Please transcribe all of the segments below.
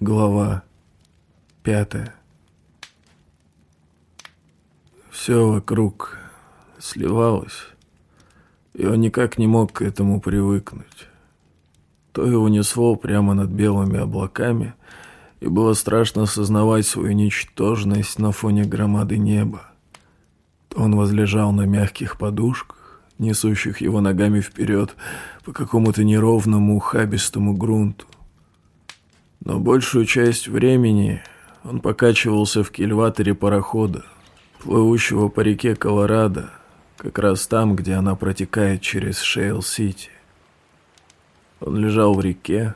Глава пятая. Все вокруг сливалось, и он никак не мог к этому привыкнуть. То его несло прямо над белыми облаками, и было страшно осознавать свою ничтожность на фоне громады неба. То он возлежал на мягких подушках, несущих его ногами вперед по какому-то неровному ухабистому грунту. Но большую часть времени он покачивался в кильваторе парохода, плывущего по реке Колорадо, как раз там, где она протекает через Шейл-Сити. Он лежал в реке,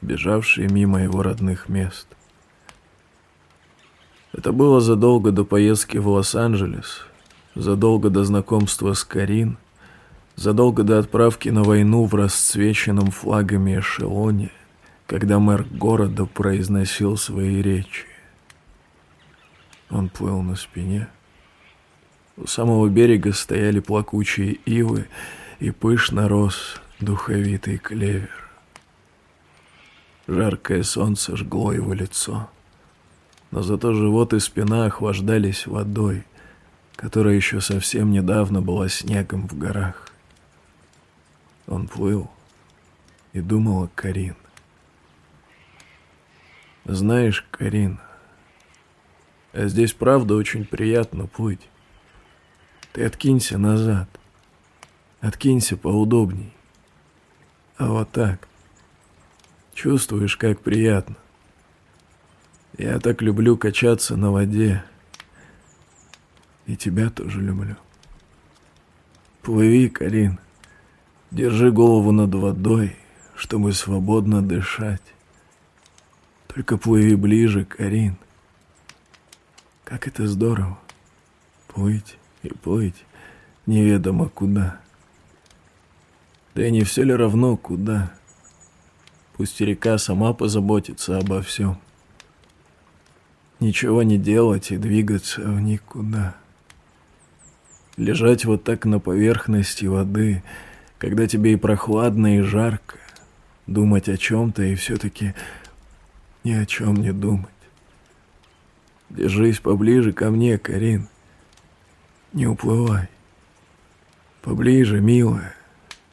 бежавшей мимо его родных мест. Это было задолго до поездки в Лос-Анджелес, задолго до знакомства с Карин, задолго до отправки на войну в расцвеченном флагами эшелоне, когда мэр города произносил свои речи. Он плыл на спине. У самого берега стояли плакучие ивы, и пышно рос духовитый клевер. Жаркое солнце жгло его лицо, но зато живот и спина охлаждались водой, которая еще совсем недавно была снегом в горах. Он плыл и думал о Карин. Знаешь, Карин, а здесь правда очень приятно плыть. Ты откинься назад, откинься поудобней. А вот так. Чувствуешь, как приятно. Я так люблю качаться на воде. И тебя тоже люблю. Плыви, Карин. Держи голову над водой, чтобы свободно дышать. Только плыви ближе, Карин. Как это здорово. Плыть и плыть неведомо куда. Да и не все ли равно куда. Пусть река сама позаботится обо всем. Ничего не делать и двигаться в никуда. Лежать вот так на поверхности воды — когда тебе и прохладно, и жарко, думать о чем-то и все-таки ни о чем не думать. Держись поближе ко мне, Карин. Не уплывай. Поближе, милая,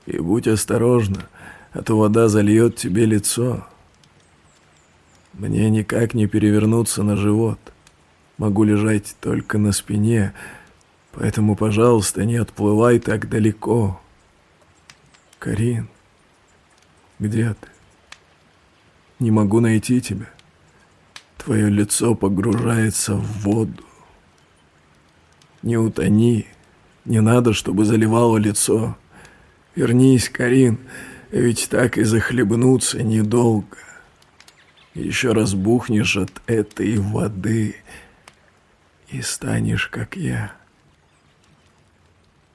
и будь осторожна, а то вода зальет тебе лицо. Мне никак не перевернуться на живот. Могу лежать только на спине, поэтому, пожалуйста, не отплывай так далеко. Карин, где ты? Не могу найти тебя. Твое лицо погружается в воду. Не утони, не надо, чтобы заливало лицо. Вернись, Карин, ведь так и захлебнуться недолго. Еще раз бухнешь от этой воды и станешь, как я.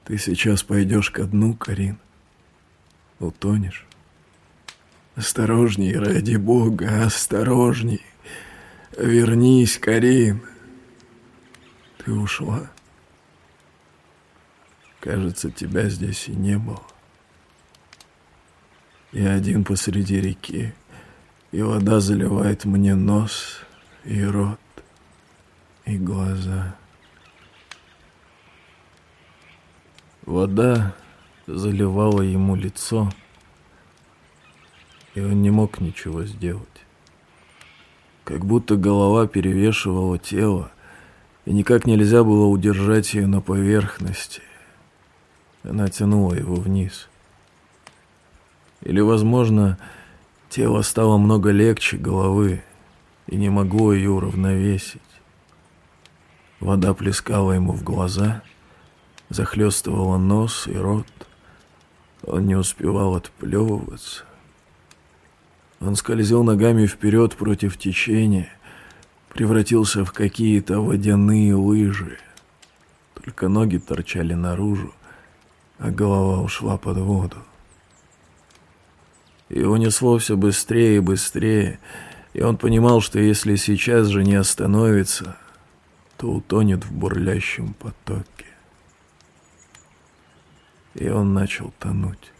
Ты сейчас пойдешь ко дну, Карин утонешь. Осторожней, ради бога, осторожней. Вернись, Карин. Ты ушла. Кажется, тебя здесь и не было. Я один посреди реки, и вода заливает мне нос и рот и глаза. Вода заливало ему лицо, и он не мог ничего сделать. Как будто голова перевешивала тело, и никак нельзя было удержать ее на поверхности. Она тянула его вниз. Или, возможно, тело стало много легче головы и не могло ее уравновесить. Вода плескала ему в глаза, захлестывала нос и рот. Он не успевал отплевываться. Он скользил ногами вперед против течения, превратился в какие-то водяные лыжи. Только ноги торчали наружу, а голова ушла под воду. Его несло все быстрее и быстрее, и он понимал, что если сейчас же не остановится, то утонет в бурлящем потоке и он начал тонуть.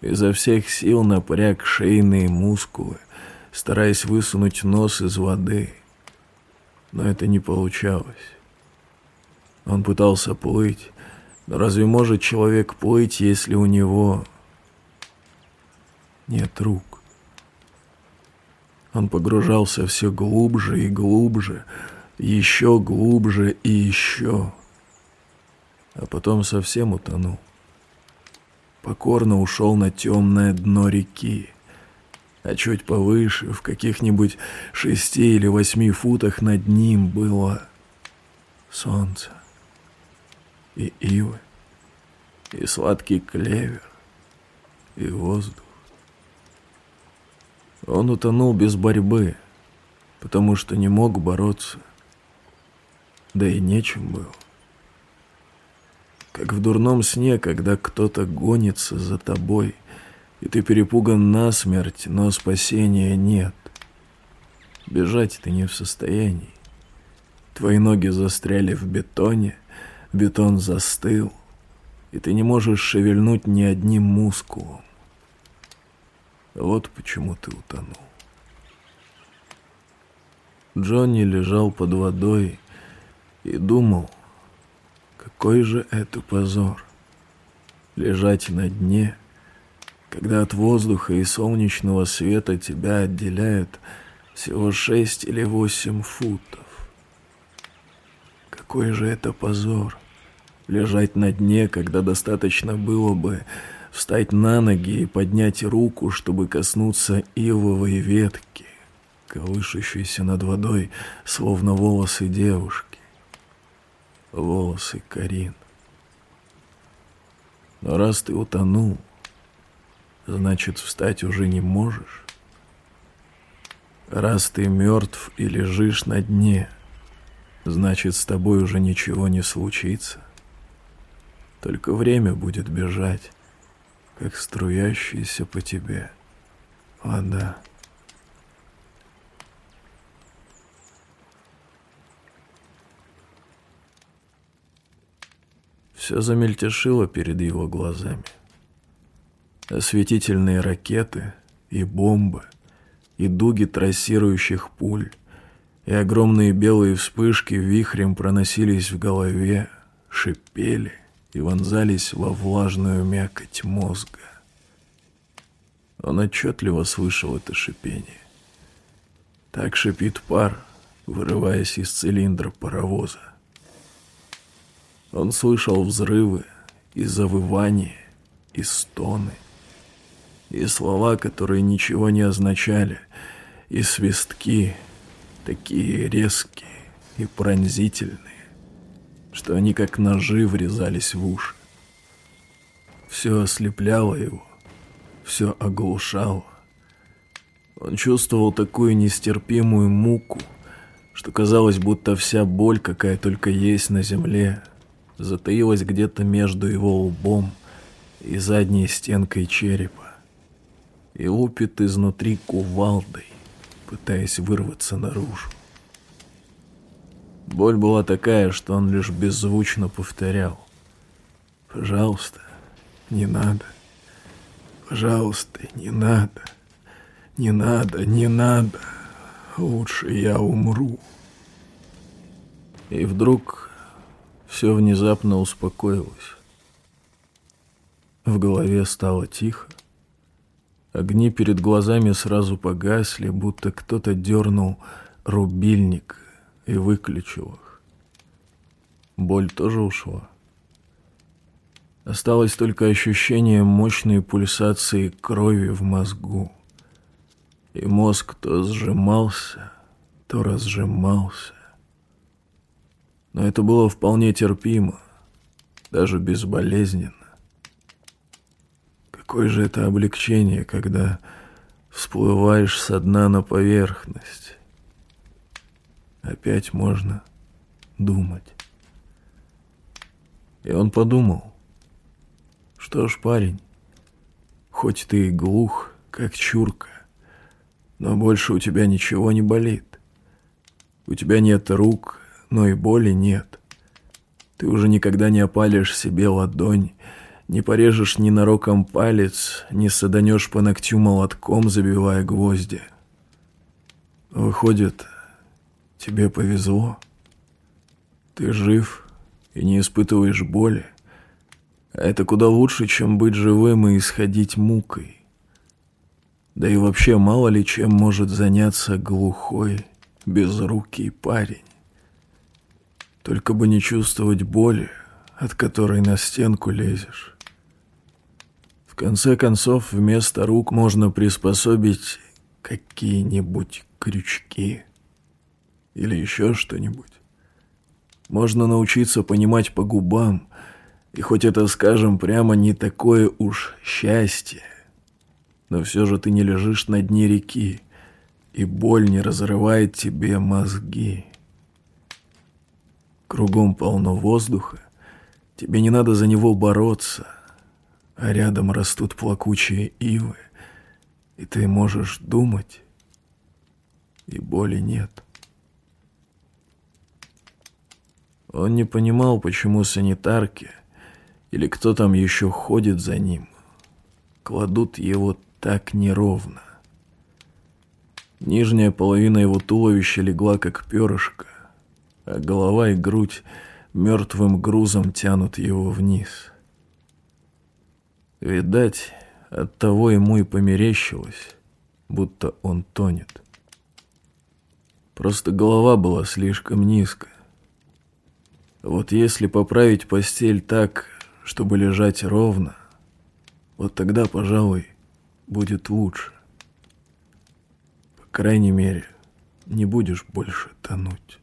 Изо всех сил напряг шейные мускулы, стараясь высунуть нос из воды. Но это не получалось. Он пытался плыть, но разве может человек плыть, если у него нет рук? Он погружался все глубже и глубже, еще глубже и еще, а потом совсем утонул. Покорно ушел на темное дно реки, а чуть повыше, в каких-нибудь шести или восьми футах над ним было солнце и ивы, и сладкий клевер, и воздух. Он утонул без борьбы, потому что не мог бороться, да и нечем было. Как в дурном сне, когда кто-то гонится за тобой, и ты перепуган насмерть, но спасения нет. Бежать ты не в состоянии. Твои ноги застряли в бетоне — Бетон застыл, и ты не можешь шевельнуть ни одним мускулом. Вот почему ты утонул. Джонни лежал под водой и думал, какой же это позор лежать на дне, когда от воздуха и солнечного света тебя отделяют всего шесть или восемь футов. Какой же это позор! Лежать на дне, когда достаточно было бы встать на ноги и поднять руку, чтобы коснуться ивовой ветки, колышущейся над водой, словно волосы девушки. Волосы Карин. Но раз ты утонул, значит, встать уже не можешь. Раз ты мертв и лежишь на дне, значит, с тобой уже ничего не случится. Только время будет бежать, как струящаяся по тебе вода. Все замельтешило перед его глазами. Осветительные ракеты и бомбы, и дуги трассирующих пуль, и огромные белые вспышки вихрем проносились в голове, шипели и вонзались во влажную мякоть мозга. Он отчетливо слышал это шипение. Так шипит пар, вырываясь из цилиндра паровоза. Он слышал взрывы и завывания, и стоны, и слова, которые ничего не означали, и свистки, такие резкие и пронзительные, что они как ножи врезались в уши. Все ослепляло его, все оглушало. Он чувствовал такую нестерпимую муку, что казалось, будто вся боль, какая только есть на земле, затаилась где-то между его лбом и задней стенкой черепа и лупит изнутри кувалдой пытаясь вырваться наружу. Боль была такая, что он лишь беззвучно повторял. «Пожалуйста, не надо. Пожалуйста, не надо. Не надо, не надо. Лучше я умру». И вдруг все внезапно успокоилось. В голове стало тихо. Огни перед глазами сразу погасли, будто кто-то дернул рубильник и выключил их. Боль тоже ушла. Осталось только ощущение мощной пульсации крови в мозгу. И мозг то сжимался, то разжимался. Но это было вполне терпимо, даже безболезненно. Какое же это облегчение, когда всплываешь со дна на поверхность. Опять можно думать. И он подумал, что ж, парень, хоть ты и глух, как чурка, но больше у тебя ничего не болит. У тебя нет рук, но и боли нет. Ты уже никогда не опалишь себе ладонь, не порежешь ненароком палец, не саданешь по ногтю молотком, забивая гвозди. Выходит, тебе повезло. Ты жив и не испытываешь боли. А это куда лучше, чем быть живым и исходить мукой. Да и вообще мало ли чем может заняться глухой, безрукий парень. Только бы не чувствовать боли, от которой на стенку лезешь. В конце концов, вместо рук можно приспособить какие-нибудь крючки или еще что-нибудь. Можно научиться понимать по губам, и хоть это, скажем, прямо не такое уж счастье, но все же ты не лежишь на дне реки, и боль не разрывает тебе мозги. Кругом полно воздуха, тебе не надо за него бороться, а рядом растут плакучие ивы, и ты можешь думать, и боли нет. Он не понимал, почему санитарки или кто там еще ходит за ним, кладут его так неровно. Нижняя половина его туловища легла как перышко, голова и грудь мертвым грузом тянут его вниз. Видать, оттого ему и померещилось, будто он тонет. Просто голова была слишком низко. Вот если поправить постель так, чтобы лежать ровно, вот тогда, пожалуй, будет лучше. По крайней мере, не будешь больше тонуть.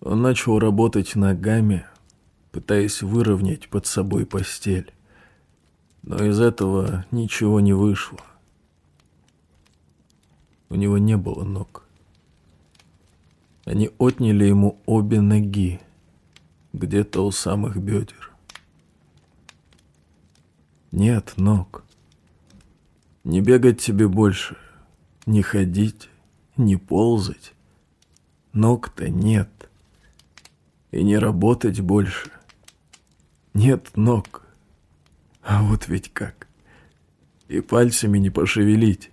Он начал работать ногами, пытаясь выровнять под собой постель. Но из этого ничего не вышло. У него не было ног. Они отняли ему обе ноги, где-то у самых бедер. Нет ног. Не бегать тебе больше, не ходить, не ползать. Ног-то нет. И не работать больше. Нет ног. А вот ведь как. И пальцами не пошевелить.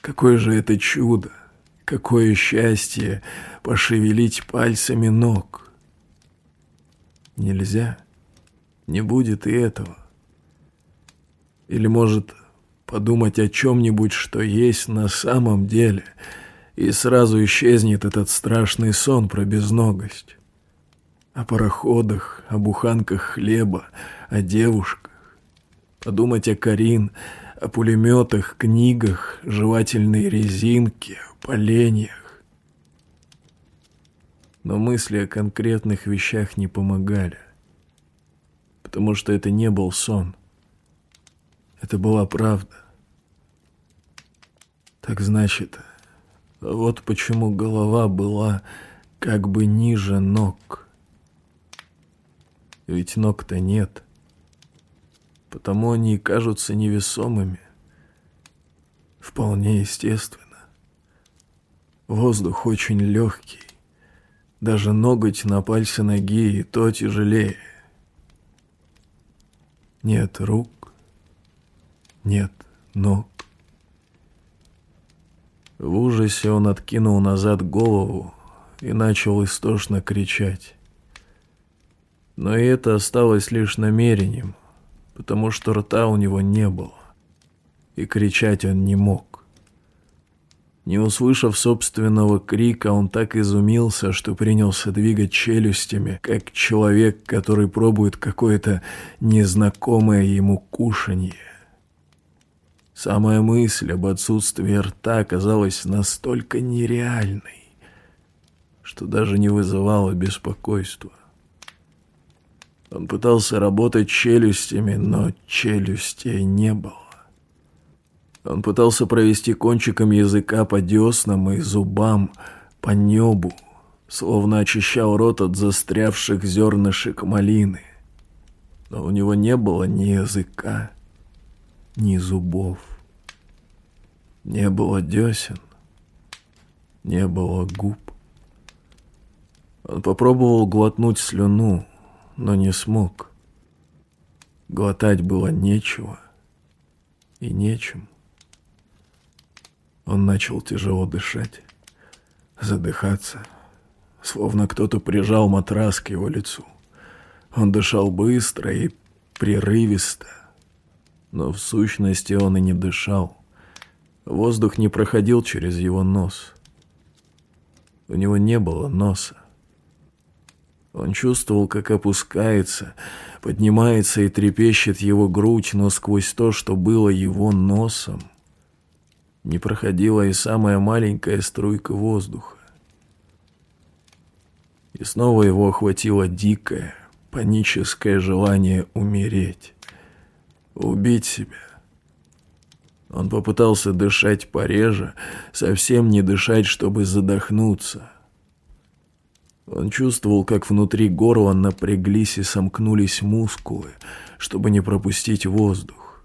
Какое же это чудо, какое счастье пошевелить пальцами ног. Нельзя, не будет и этого. Или, может, подумать о чем-нибудь, что есть на самом деле, и сразу исчезнет этот страшный сон про безногость. О пароходах, о буханках хлеба, о девушках. Подумать о Карин, о пулеметах, книгах, жевательной резинке, поленьях. Но мысли о конкретных вещах не помогали, потому что это не был сон. Это была правда. Так значит, вот почему голова была как бы ниже ног. Ведь ног-то нет. Потому они и кажутся невесомыми. Вполне естественно. Воздух очень легкий. Даже ноготь на пальце ноги и то тяжелее. Нет рук, нет ног. В ужасе он откинул назад голову и начал истошно кричать. Но и это осталось лишь намерением, потому что рта у него не было, и кричать он не мог. Не услышав собственного крика, он так изумился, что принялся двигать челюстями, как человек, который пробует какое-то незнакомое ему кушанье. Самая мысль об отсутствии рта казалась настолько нереальной, что даже не вызывала беспокойства. Он пытался работать челюстями, но челюстей не было. Он пытался провести кончиком языка по деснам и зубам, по небу, словно очищал рот от застрявших зернышек малины. Но у него не было ни языка, ни зубов. Не было десен, не было губ. Он попробовал глотнуть слюну, но не смог. Глотать было нечего и нечем. Он начал тяжело дышать, задыхаться, словно кто-то прижал матрас к его лицу. Он дышал быстро и прерывисто, но в сущности он и не дышал. Воздух не проходил через его нос. У него не было носа. Он чувствовал, как опускается, поднимается и трепещет его грудь, но сквозь то, что было его носом, не проходила и самая маленькая струйка воздуха. И снова его охватило дикое, паническое желание умереть, убить себя. Он попытался дышать пореже, совсем не дышать, чтобы задохнуться. Он чувствовал, как внутри горла напряглись и сомкнулись мускулы, чтобы не пропустить воздух.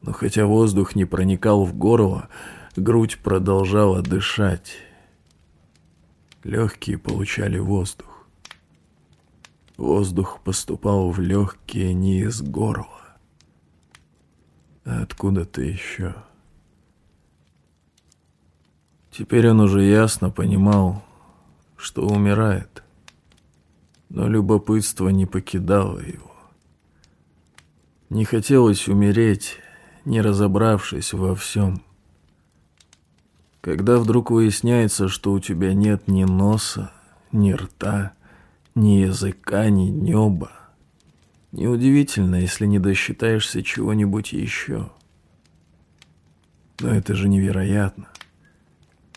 Но хотя воздух не проникал в горло, грудь продолжала дышать. Легкие получали воздух. Воздух поступал в легкие не из горла, а откуда-то еще. Теперь он уже ясно понимал, что умирает, но любопытство не покидало его. Не хотелось умереть, не разобравшись во всем. Когда вдруг выясняется, что у тебя нет ни носа, ни рта, ни языка, ни неба, неудивительно, если не досчитаешься чего-нибудь еще. Но это же невероятно.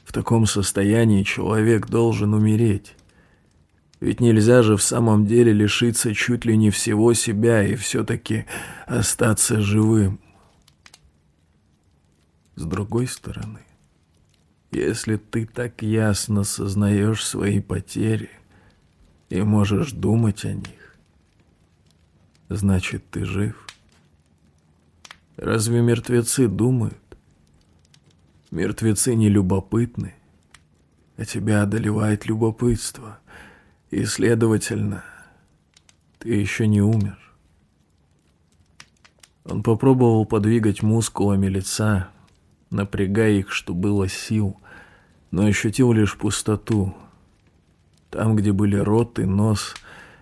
В таком состоянии человек должен умереть. Ведь нельзя же в самом деле лишиться чуть ли не всего себя и все-таки остаться живым. С другой стороны, если ты так ясно сознаешь свои потери и можешь думать о них, значит, ты жив. Разве мертвецы думают? Мертвецы не любопытны, а тебя одолевает любопытство, и, следовательно, ты еще не умер. Он попробовал подвигать мускулами лица, напрягая их, что было сил, но ощутил лишь пустоту. Там, где были рот и нос,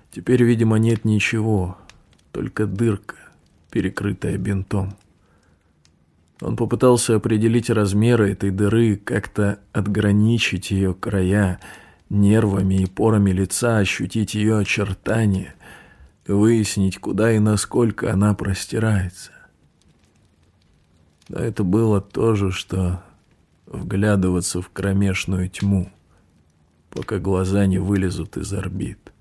теперь, видимо, нет ничего, только дырка, перекрытая бинтом. Он попытался определить размеры этой дыры, как-то отграничить ее края, нервами и порами лица ощутить ее очертания, выяснить, куда и насколько она простирается. Но это было то же, что вглядываться в кромешную тьму, пока глаза не вылезут из орбит.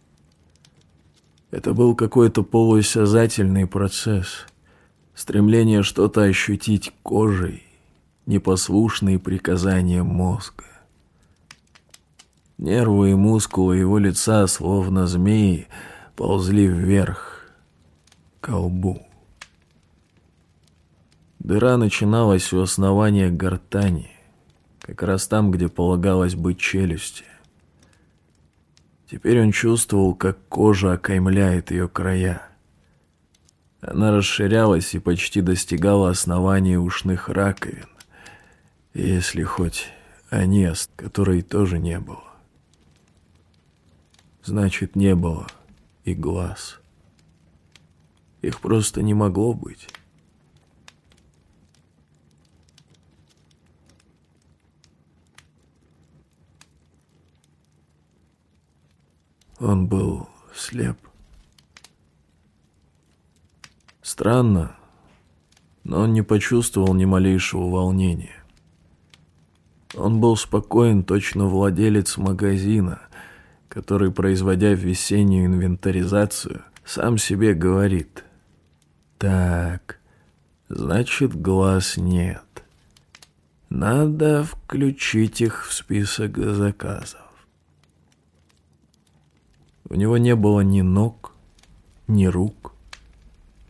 Это был какой-то полуосязательный процесс — стремление что-то ощутить кожей, непослушные приказания мозга. Нервы и мускулы его лица, словно змеи, ползли вверх, к лбу. Дыра начиналась у основания гортани, как раз там, где полагалось быть челюсти. Теперь он чувствовал, как кожа окаймляет ее края. Она расширялась и почти достигала основания ушных раковин, если хоть анест, которой тоже не было. Значит, не было и глаз. Их просто не могло быть. Он был слеп. Странно, но он не почувствовал ни малейшего волнения. Он был спокоен, точно владелец магазина, который, производя весеннюю инвентаризацию, сам себе говорит «Так, значит, глаз нет. Надо включить их в список заказов». У него не было ни ног, ни рук,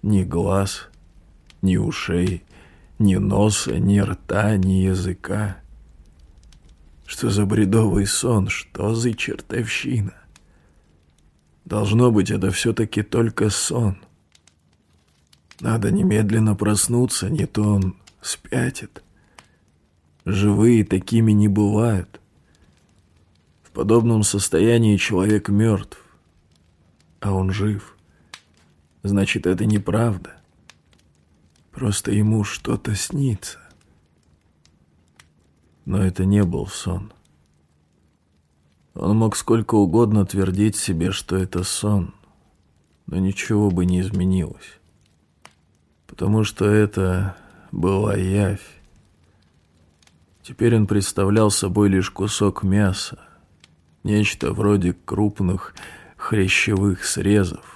ни глаз, ни ушей, ни носа, ни рта, ни языка. Что за бредовый сон, что за чертовщина? Должно быть, это все-таки только сон. Надо немедленно проснуться, не то он спятит. Живые такими не бывают. В подобном состоянии человек мертв, а он жив. Значит, это неправда. Просто ему что-то снится. Но это не был сон. Он мог сколько угодно твердить себе, что это сон, но ничего бы не изменилось. Потому что это была явь. Теперь он представлял собой лишь кусок мяса, нечто вроде крупных хрящевых срезов,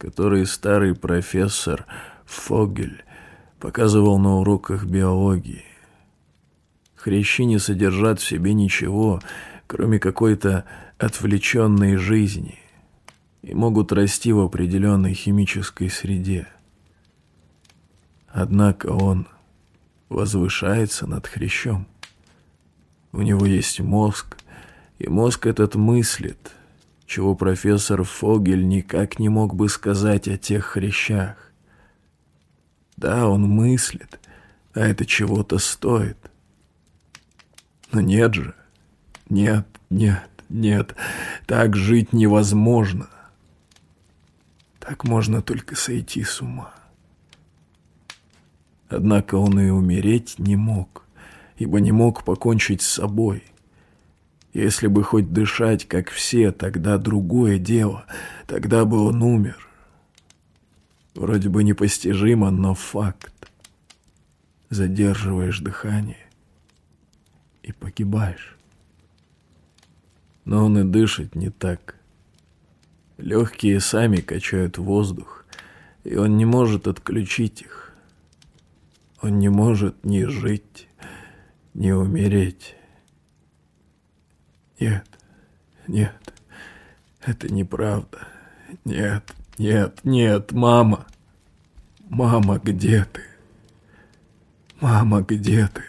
которые старый профессор Фогель показывал на уроках биологии. Хрящи не содержат в себе ничего, кроме какой-то отвлеченной жизни, и могут расти в определенной химической среде. Однако он возвышается над хрящом. У него есть мозг, и мозг этот мыслит, чего профессор Фогель никак не мог бы сказать о тех хрящах. Да, он мыслит, а это чего-то стоит. Но нет же, нет, нет, нет, так жить невозможно. Так можно только сойти с ума. Однако он и умереть не мог, ибо не мог покончить с собой. Если бы хоть дышать, как все, тогда другое дело, тогда бы он умер. Вроде бы непостижимо, но факт. Задерживаешь дыхание и погибаешь но он и дышит не так. Легкие сами качают воздух, и он не может отключить их. Он не может ни жить, ни умереть. Нет, нет, это неправда. Нет, нет, нет, мама. Мама, где ты? Мама, где ты?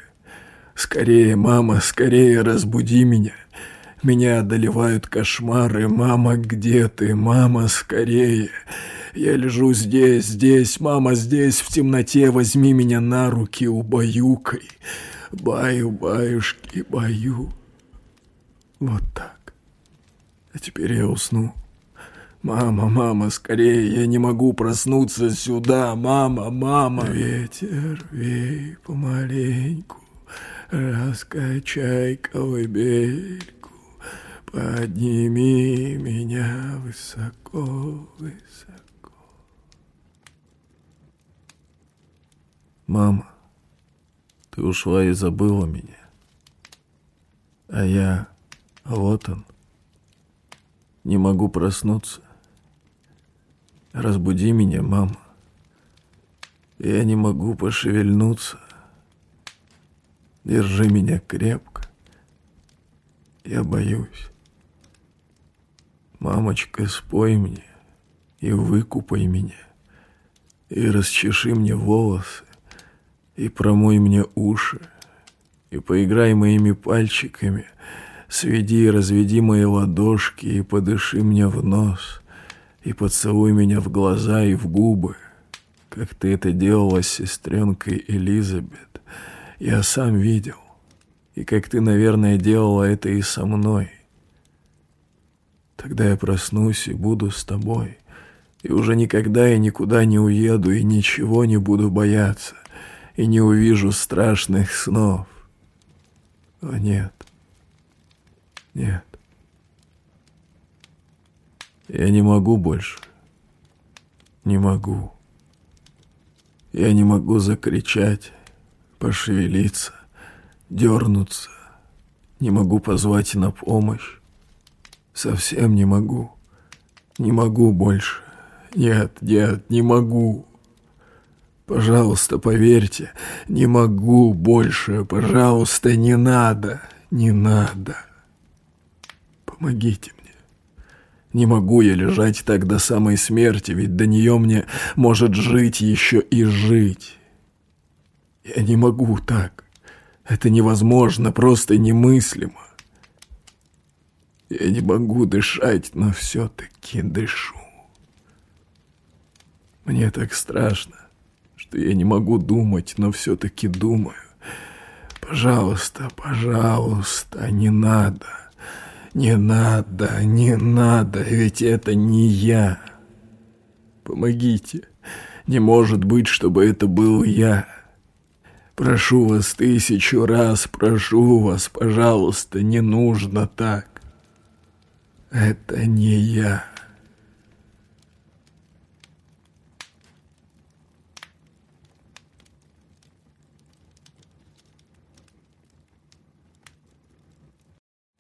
Скорее, мама, скорее разбуди меня. Меня одолевают кошмары. Мама, где ты? Мама, скорее. Я лежу здесь, здесь, мама, здесь, в темноте. Возьми меня на руки, убаюкай. Баю, баюшки, баю. Вот так. А теперь я усну. Мама, мама, скорее, я не могу проснуться сюда. Мама, мама. Ветер, вей помаленьку, раскачай колыбельку. Подними меня высоко, высоко. Мама, ты ушла и забыла меня. А я, вот он, не могу проснуться. Разбуди меня, мама. Я не могу пошевельнуться. Держи меня крепко. Я боюсь. «Мамочка, спой мне и выкупай меня, и расчеши мне волосы, и промой мне уши, и поиграй моими пальчиками, сведи и разведи мои ладошки, и подыши мне в нос, и поцелуй меня в глаза и в губы, как ты это делала с сестренкой Элизабет. Я сам видел, и как ты, наверное, делала это и со мной». Тогда я проснусь и буду с тобой. И уже никогда я никуда не уеду и ничего не буду бояться. И не увижу страшных снов. О, нет. Нет. Я не могу больше. Не могу. Я не могу закричать, пошевелиться, дернуться. Не могу позвать на помощь. Совсем не могу. Не могу больше. Нет, нет, не могу. Пожалуйста, поверьте, не могу больше. Пожалуйста, не надо, не надо. Помогите мне. Не могу я лежать так до самой смерти, ведь до нее мне может жить еще и жить. Я не могу так. Это невозможно, просто немыслимо. Я не могу дышать, но все-таки дышу. Мне так страшно, что я не могу думать, но все-таки думаю. Пожалуйста, пожалуйста, не надо. Не надо, не надо, ведь это не я. Помогите. Не может быть, чтобы это был я. Прошу вас тысячу раз, прошу вас, пожалуйста, не нужно так. Это не я.